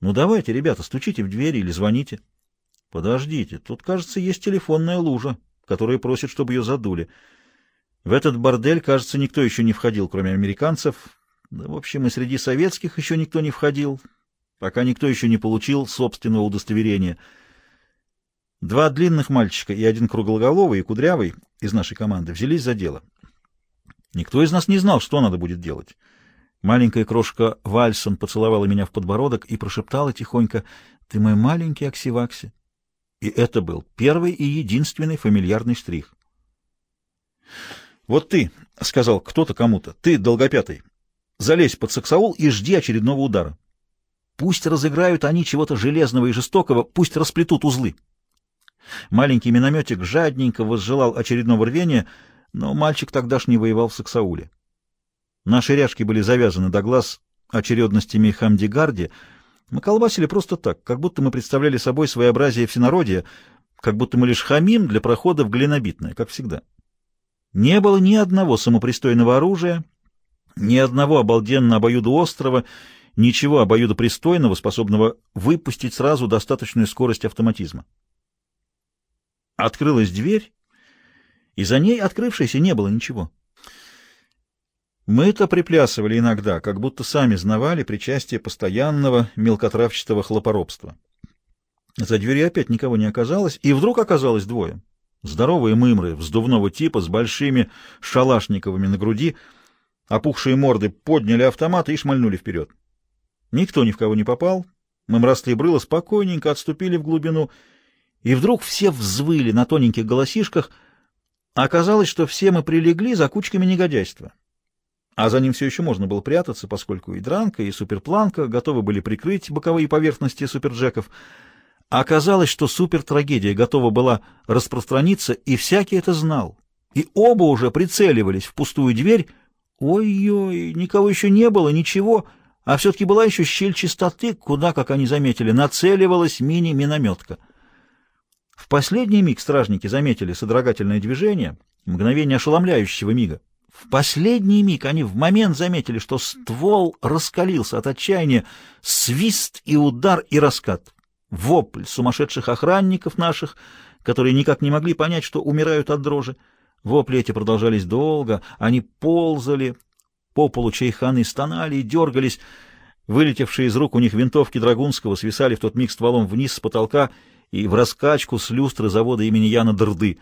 Ну давайте, ребята, стучите в двери или звоните. Подождите, тут, кажется, есть телефонная лужа, которая просит, чтобы ее задули. В этот бордель, кажется, никто еще не входил, кроме американцев. Да, в общем, и среди советских еще никто не входил, пока никто еще не получил собственного удостоверения. Два длинных мальчика и один круглоголовый и кудрявый из нашей команды взялись за дело. Никто из нас не знал, что надо будет делать. Маленькая крошка Вальсон поцеловала меня в подбородок и прошептала тихонько «Ты мой маленький Аксивакси». И это был первый и единственный фамильярный штрих. «Вот ты», — сказал кто-то кому-то, — «ты, долгопятый, залезь под саксаул и жди очередного удара. Пусть разыграют они чего-то железного и жестокого, пусть расплетут узлы». Маленький минометик жадненько возжелал очередного рвения, но мальчик тогда ж не воевал в саксауле. Наши ряжки были завязаны до глаз очередностями Хамдигарди. Мы колбасили просто так, как будто мы представляли собой своеобразие всенародия, как будто мы лишь хамим для прохода в глинобитное, как всегда. Не было ни одного самопристойного оружия, ни одного обалденно обоюдоострого, ничего обоюдопристойного, способного выпустить сразу достаточную скорость автоматизма. Открылась дверь, и за ней открывшейся не было ничего. Мы-то приплясывали иногда, как будто сами знавали причастие постоянного мелкотравчатого хлопоробства. За дверью опять никого не оказалось, и вдруг оказалось двое. Здоровые мымры вздувного типа с большими шалашниковыми на груди, опухшие морды подняли автоматы и шмальнули вперед. Никто ни в кого не попал, мымрастые брыла спокойненько отступили в глубину, и вдруг все взвыли на тоненьких голосишках, оказалось, что все мы прилегли за кучками негодяйства а за ним все еще можно было прятаться, поскольку и дранка, и суперпланка готовы были прикрыть боковые поверхности суперджеков. А оказалось, что супертрагедия готова была распространиться, и всякий это знал. И оба уже прицеливались в пустую дверь. Ой-ой, никого еще не было, ничего, а все-таки была еще щель чистоты, куда, как они заметили, нацеливалась мини-минометка. В последний миг стражники заметили содрогательное движение, мгновение ошеломляющего мига. В последний миг они в момент заметили, что ствол раскалился от отчаяния, свист и удар и раскат. Вопль сумасшедших охранников наших, которые никак не могли понять, что умирают от дрожи. Вопли эти продолжались долго, они ползали, по полу чайханы стонали и дергались. Вылетевшие из рук у них винтовки Драгунского свисали в тот миг стволом вниз с потолка и в раскачку с люстры завода имени Яна Дрды.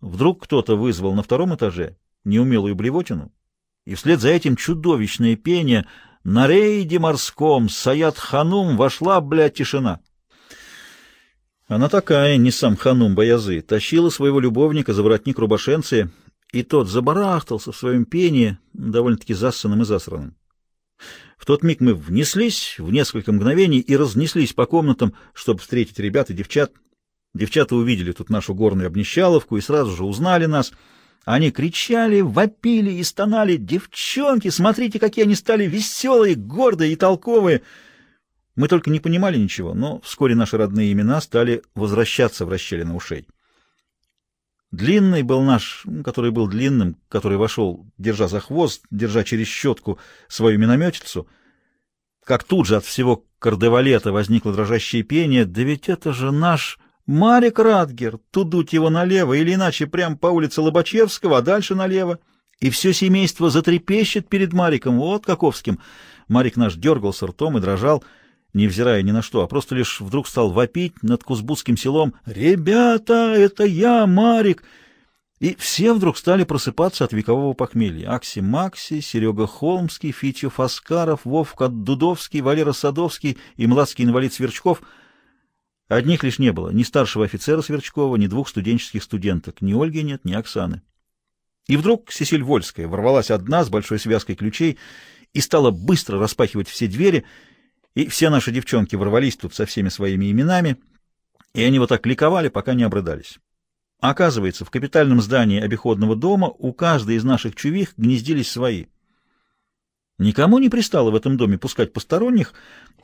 Вдруг кто-то вызвал на втором этаже неумелую блевотину, и вслед за этим чудовищное пение на рейде морском Саят Ханум вошла, блядь, тишина. Она такая, не сам Ханум Боязы, тащила своего любовника за воротник рубашенцы, и тот забарахтался в своем пении, довольно-таки зассанным и засранным. В тот миг мы внеслись в несколько мгновений и разнеслись по комнатам, чтобы встретить ребят и девчат. Девчата увидели тут нашу горную обнищаловку и сразу же узнали нас — они кричали, вопили и стонали. «Девчонки, смотрите, какие они стали веселые, гордые и толковые!» Мы только не понимали ничего, но вскоре наши родные имена стали возвращаться в расщелины ушей. Длинный был наш, который был длинным, который вошел, держа за хвост, держа через щетку свою минометицу. Как тут же от всего кардевалета возникло дрожащее пение, да ведь это же наш Марик Радгер, тудуть его налево, или иначе прямо по улице Лобачевского, а дальше налево. И все семейство затрепещет перед Мариком, вот каковским. Марик наш дергался ртом и дрожал, невзирая ни на что, а просто лишь вдруг стал вопить над Кузбутским селом «Ребята, это я, Марик!» И все вдруг стали просыпаться от векового похмелья. Акси Макси, Серега Холмский, Фитьев Аскаров, Вовка Дудовский, Валера Садовский и младший инвалид Сверчков — Одних лишь не было, ни старшего офицера Сверчкова, ни двух студенческих студенток, ни Ольги нет, ни Оксаны. И вдруг Сесиль Вольская ворвалась одна с большой связкой ключей и стала быстро распахивать все двери, и все наши девчонки ворвались тут со всеми своими именами, и они вот так ликовали, пока не обрыдались. Оказывается, в капитальном здании обиходного дома у каждой из наших чувих гнездились свои — Никому не пристало в этом доме пускать посторонних,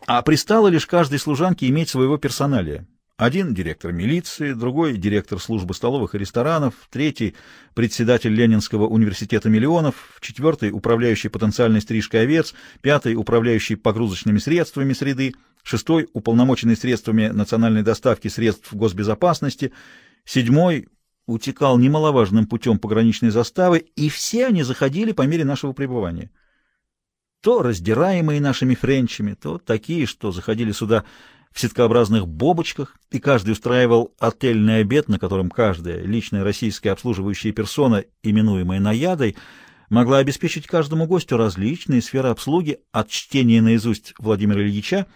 а пристало лишь каждой служанке иметь своего персоналия, Один директор милиции, другой директор службы столовых и ресторанов, третий председатель Ленинского университета миллионов, четвертый управляющий потенциальной стрижкой овец, пятый управляющий погрузочными средствами среды, шестой уполномоченный средствами национальной доставки средств госбезопасности, седьмой утекал немаловажным путем пограничной заставы, и все они заходили по мере нашего пребывания. То раздираемые нашими френчами, то такие, что заходили сюда в сеткообразных бобочках, и каждый устраивал отельный обед, на котором каждая личная российская обслуживающая персона, именуемая наядой, могла обеспечить каждому гостю различные сферы обслуги от чтения наизусть Владимира Ильича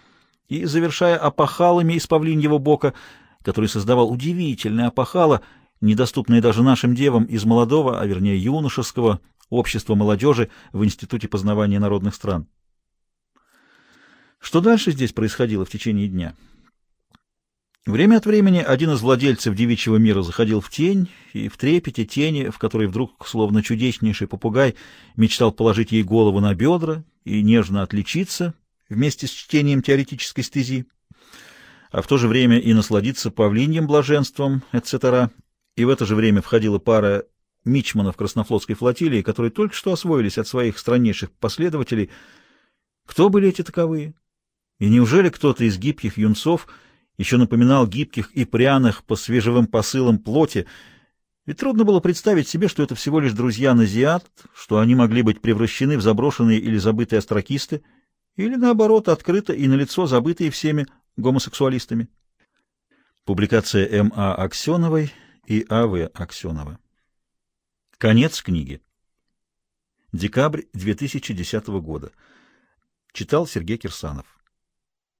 и завершая опахалами из павлиньего бока, который создавал удивительные опахала, недоступные даже нашим девам из молодого, а вернее юношеского общества молодежи в Институте познавания народных стран. Что дальше здесь происходило в течение дня? Время от времени один из владельцев девичьего мира заходил в тень, и в трепете тени, в которой вдруг, словно чудеснейший попугай, мечтал положить ей голову на бедра и нежно отличиться вместе с чтением теоретической стези, а в то же время и насладиться павлиньим блаженством, etc. И в это же время входила пара мичманов краснофлотской флотилии, которые только что освоились от своих страннейших последователей. Кто были эти таковые? И неужели кто-то из гибких юнцов еще напоминал гибких и пряных по свежевым посылам плоти? Ведь трудно было представить себе, что это всего лишь друзья Назиат, что они могли быть превращены в заброшенные или забытые астракисты, или, наоборот, открыто и налицо забытые всеми гомосексуалистами. Публикация М.А. Аксеновой и А.В. Аксенова. Конец книги. Декабрь 2010 года. Читал Сергей Кирсанов.